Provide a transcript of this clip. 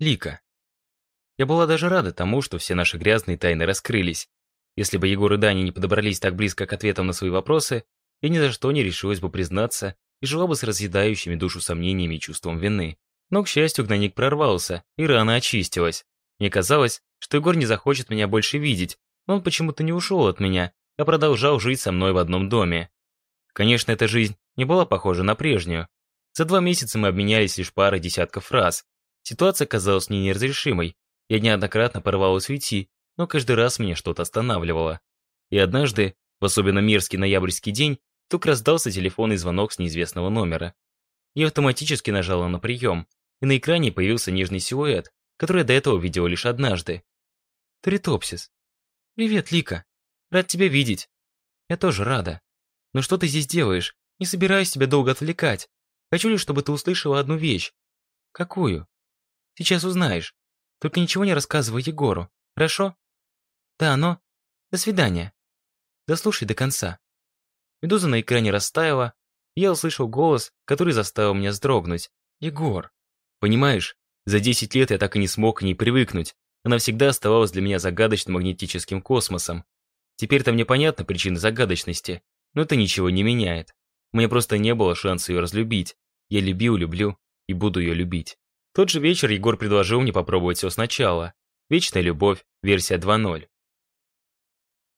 Лика. Я была даже рада тому, что все наши грязные тайны раскрылись. Если бы Егор и Даня не подобрались так близко к ответам на свои вопросы, я ни за что не решилась бы признаться и жила бы с разъедающими душу сомнениями и чувством вины. Но, к счастью, гнойник прорвался, и рана очистилась. Мне казалось, что Егор не захочет меня больше видеть, но он почему-то не ушел от меня, а продолжал жить со мной в одном доме. Конечно, эта жизнь не была похожа на прежнюю. За два месяца мы обменялись лишь парой десятков фраз. Ситуация казалась мне неразрешимой. Я неоднократно порвалась уйти, но каждый раз меня что-то останавливало. И однажды, в особенно мерзкий ноябрьский день, вдруг раздался телефонный звонок с неизвестного номера. Я автоматически нажала на прием, и на экране появился нежный силуэт, который я до этого видела лишь однажды. Тритопсис. «Привет, Лика. Рад тебя видеть». «Я тоже рада. Но что ты здесь делаешь? Не собираюсь тебя долго отвлекать. Хочу лишь, чтобы ты услышала одну вещь». «Какую?» «Сейчас узнаешь. Только ничего не рассказывай Егору, хорошо?» «Да, но...» «До свидания». «Дослушай до конца». Медуза на экране растаяла, и я услышал голос, который заставил меня вздрогнуть. «Егор». Понимаешь, за 10 лет я так и не смог к ней привыкнуть. Она всегда оставалась для меня загадочным магнетическим космосом. Теперь-то мне понятна причина загадочности, но это ничего не меняет. У меня просто не было шанса ее разлюбить. Я любил, люблю и буду ее любить. Тот же вечер Егор предложил мне попробовать все сначала. Вечная любовь, версия 2.0.